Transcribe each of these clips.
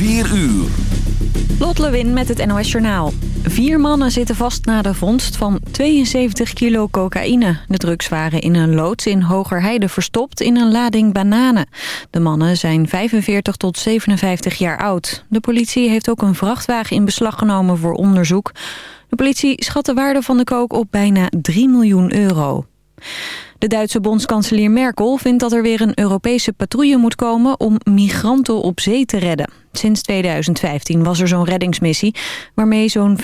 4 uur. Lot Lewin met het NOS Journaal. Vier mannen zitten vast na de vondst van 72 kilo cocaïne. De drugs waren in een loods in Hogerheide verstopt in een lading bananen. De mannen zijn 45 tot 57 jaar oud. De politie heeft ook een vrachtwagen in beslag genomen voor onderzoek. De politie schat de waarde van de kook op bijna 3 miljoen euro. De Duitse bondskanselier Merkel vindt dat er weer een Europese patrouille moet komen om migranten op zee te redden. Sinds 2015 was er zo'n reddingsmissie waarmee zo'n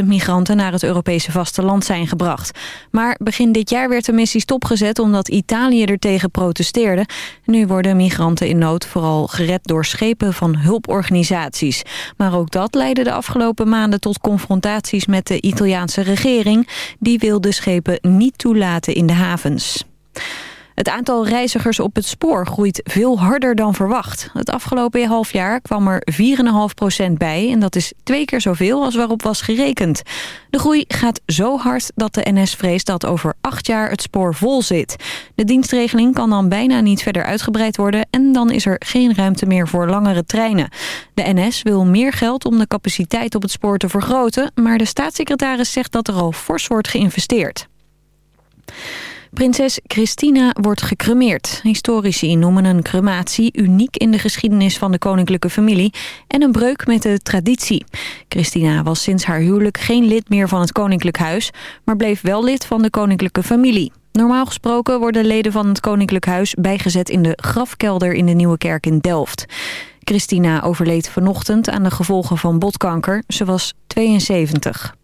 50.000 migranten naar het Europese vasteland zijn gebracht. Maar begin dit jaar werd de missie stopgezet omdat Italië er tegen protesteerde. Nu worden migranten in nood vooral gered door schepen van hulporganisaties. Maar ook dat leidde de afgelopen maanden tot confrontaties met de Italiaanse regering. Die wil de schepen niet toelaten in de havens. Het aantal reizigers op het spoor groeit veel harder dan verwacht. Het afgelopen half jaar kwam er 4,5% bij... en dat is twee keer zoveel als waarop was gerekend. De groei gaat zo hard dat de NS vreest dat over acht jaar het spoor vol zit. De dienstregeling kan dan bijna niet verder uitgebreid worden... en dan is er geen ruimte meer voor langere treinen. De NS wil meer geld om de capaciteit op het spoor te vergroten... maar de staatssecretaris zegt dat er al fors wordt geïnvesteerd. Prinses Christina wordt gecremeerd. Historici noemen een crematie uniek in de geschiedenis van de koninklijke familie en een breuk met de traditie. Christina was sinds haar huwelijk geen lid meer van het koninklijk huis, maar bleef wel lid van de koninklijke familie. Normaal gesproken worden leden van het koninklijk huis bijgezet in de grafkelder in de Nieuwe Kerk in Delft. Christina overleed vanochtend aan de gevolgen van botkanker. Ze was 72.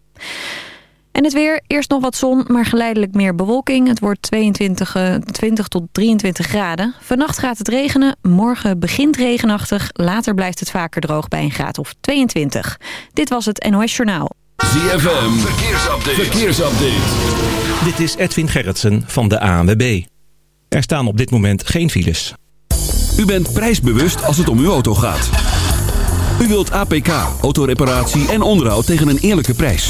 En het weer, eerst nog wat zon, maar geleidelijk meer bewolking. Het wordt 22 20 eh, tot 23 graden. Vannacht gaat het regenen, morgen begint regenachtig. Later blijft het vaker droog bij een graad of 22. Dit was het NOS Journaal. ZFM, verkeersupdate. verkeersupdate. Dit is Edwin Gerritsen van de ANWB. Er staan op dit moment geen files. U bent prijsbewust als het om uw auto gaat. U wilt APK, autoreparatie en onderhoud tegen een eerlijke prijs.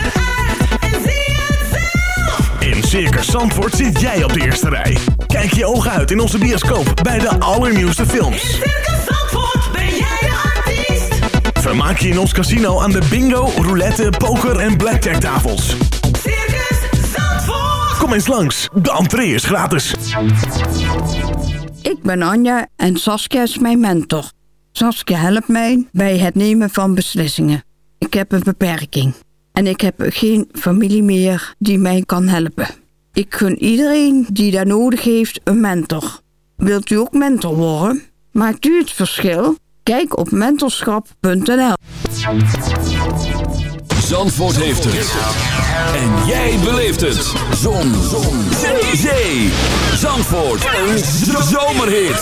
In Circus Zandvoort zit jij op de eerste rij. Kijk je ogen uit in onze bioscoop bij de allernieuwste In films. Circus Zandvoort ben jij de artiest. Vermaak je in ons casino aan de bingo, roulette, poker en blackjack tafels. Circus Zandvoort. Kom eens langs, de entree is gratis. Ik ben Anja en Saskia is mijn mentor. Saskia helpt mij bij het nemen van beslissingen. Ik heb een beperking en ik heb geen familie meer die mij kan helpen. Ik gun iedereen die daar nodig heeft een mentor. Wilt u ook mentor worden? Maakt u het verschil? Kijk op mentorschap.nl. Zandvoort heeft het. En jij beleeft het. Zon. Zon. Zee. Zee. Zandvoort. Een zomerhit.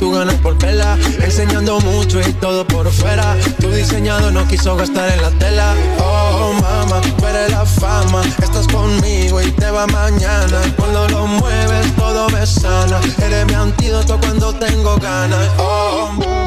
tú ganas por tela Enseñando mucho y todo por fuera. Tu diseñado no quiso gastar en la tela. Oh, mama, tú la fama. Estás conmigo y te va mañana. Cuando lo mueves todo me sana. Eres mi antídoto cuando tengo ganas. Oh, mama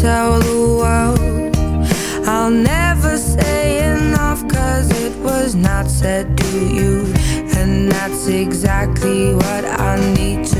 tell the world. I'll never say enough cause it was not said to you. And that's exactly what I need to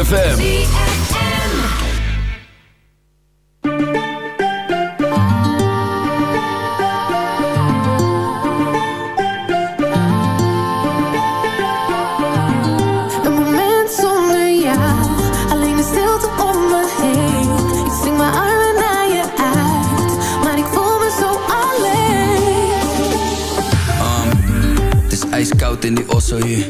Een moment zonder jou, alleen de stilte om me heen. Ik zing mijn armen naar je uit, maar ik voel me zo alleen. Het is ijskoud in die osso hier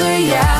zonder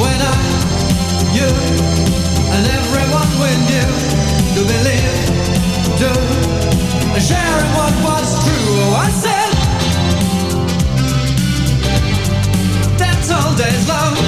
When I, you, and everyone we knew To believe, do, share in what was true oh, I said That's all days love.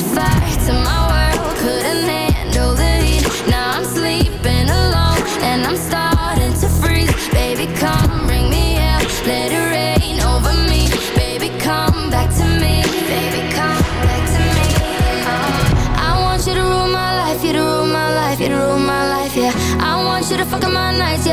side to my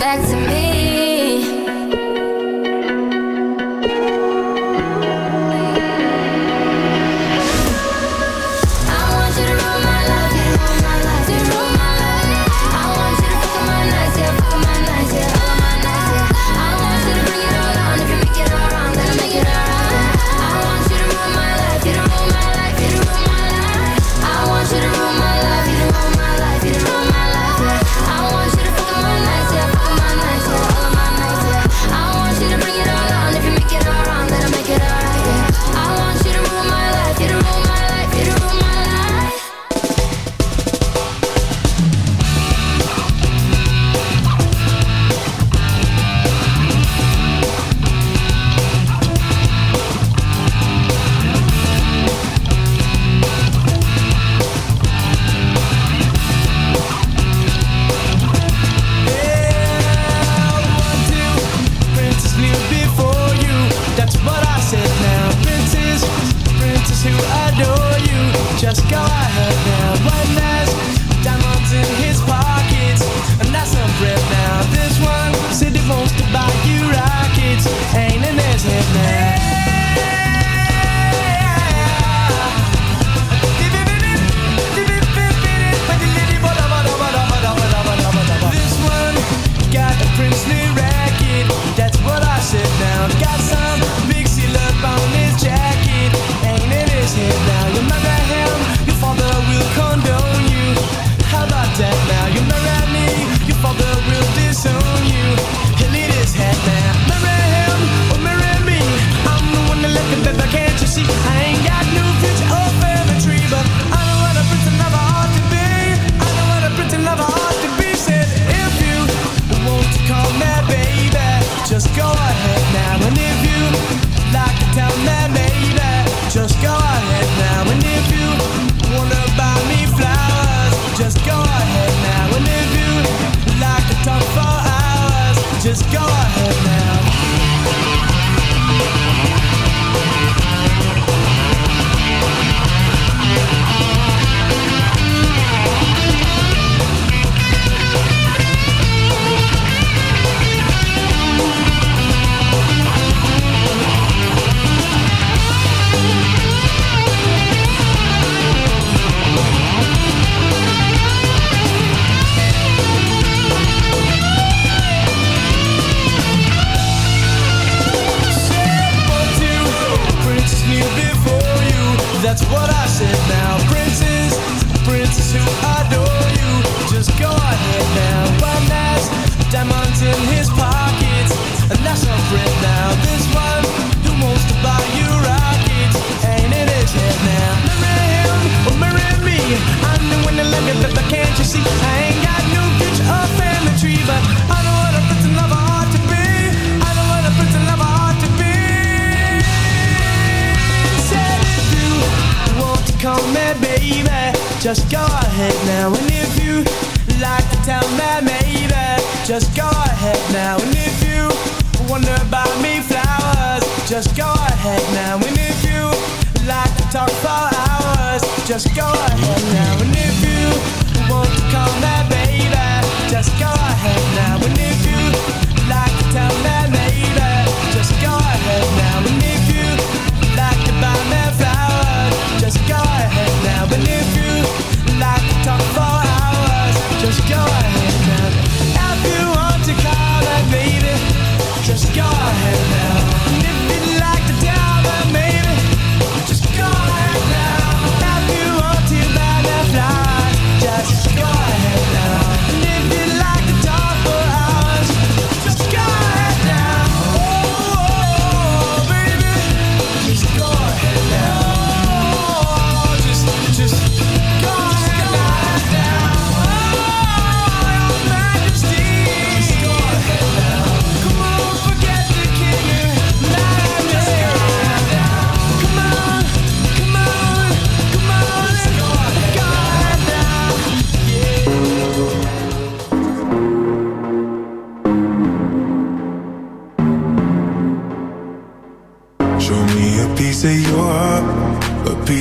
back to me.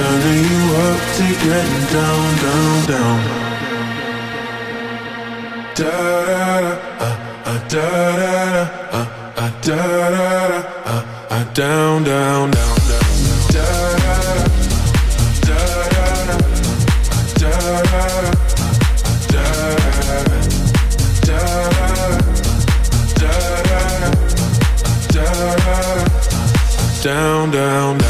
turning you up to getting down, down, down. Da da da, da da da, da da da, down, down, down, down. Da da da, da da da, da da da. down, down, down.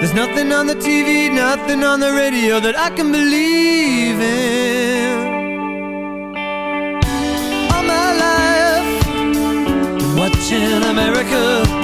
There's nothing on the TV, nothing on the radio that I can believe in. All my life, I'm watching America.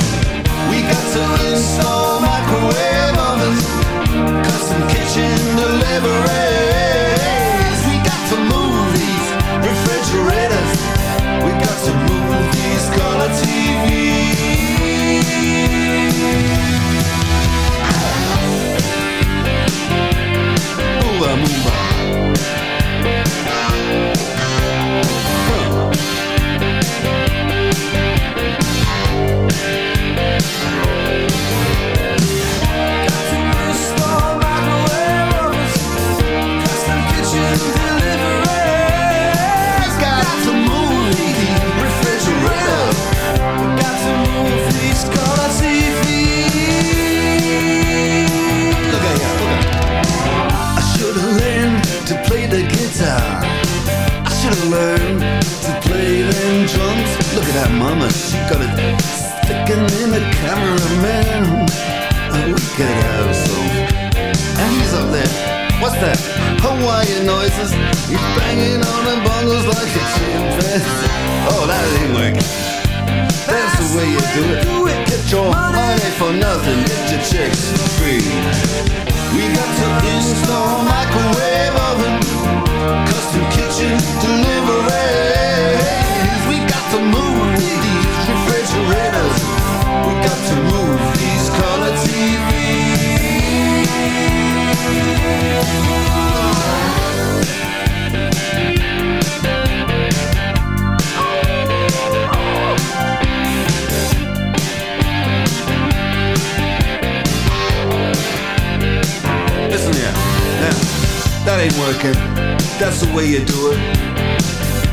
Got it sticking in the cameraman. Oh, look at her so and he's up there. What's that? Hawaiian noises. He's banging on the bongos like a chimpanzee. Oh, that ain't working. That's the way you do it. Get your money for nothing. Get your chicks free. We got to install microwave oven, custom kitchen deliveries. We got to move these refrigerators. We got to move these color Listen here, now, that ain't working. That's the way you do it.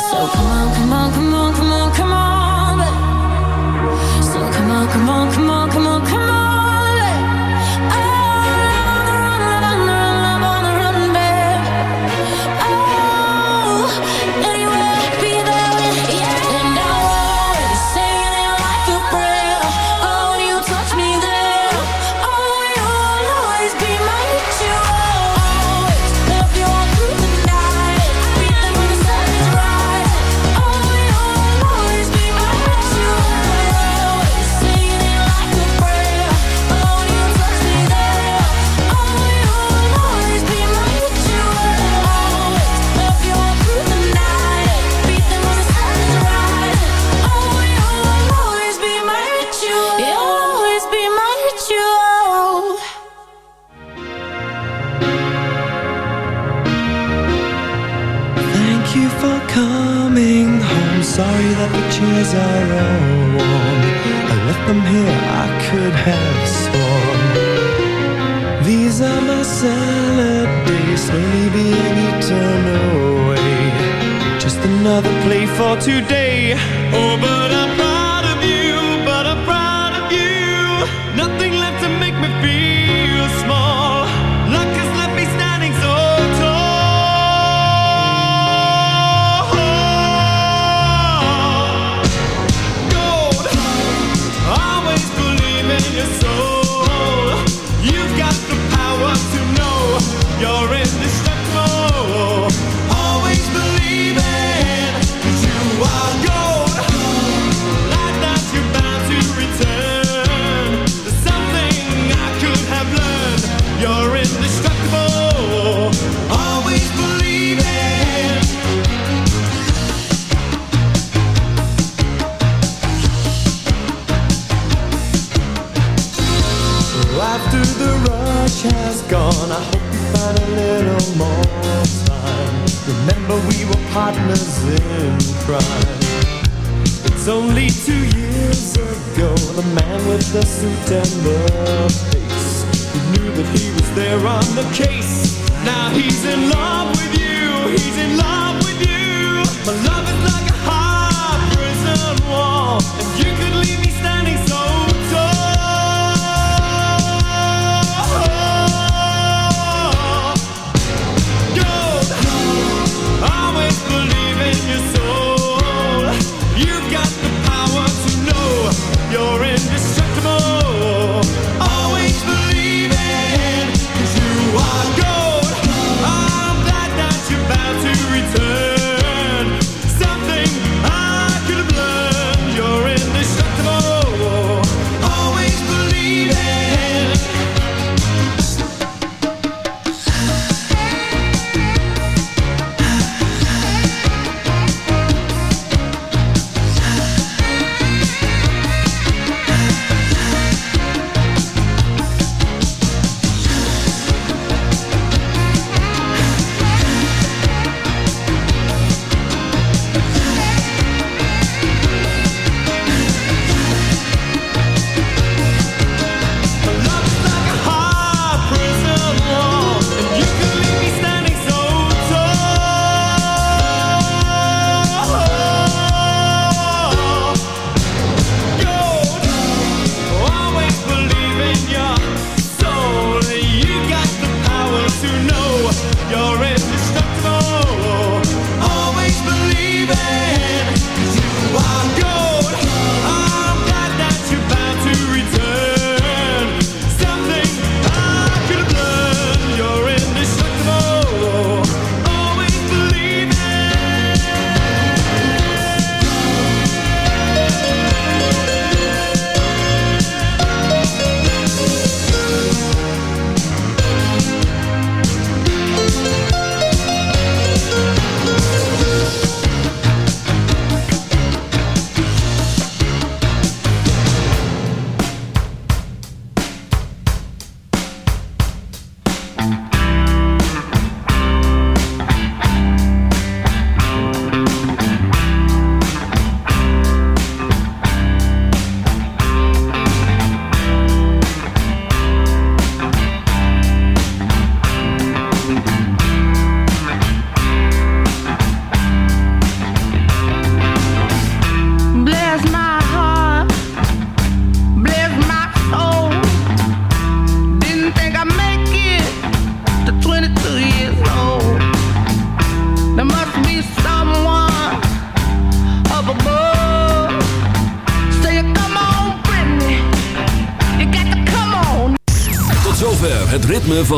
So the suit and the face. He knew that he was there on the case. Now he's in love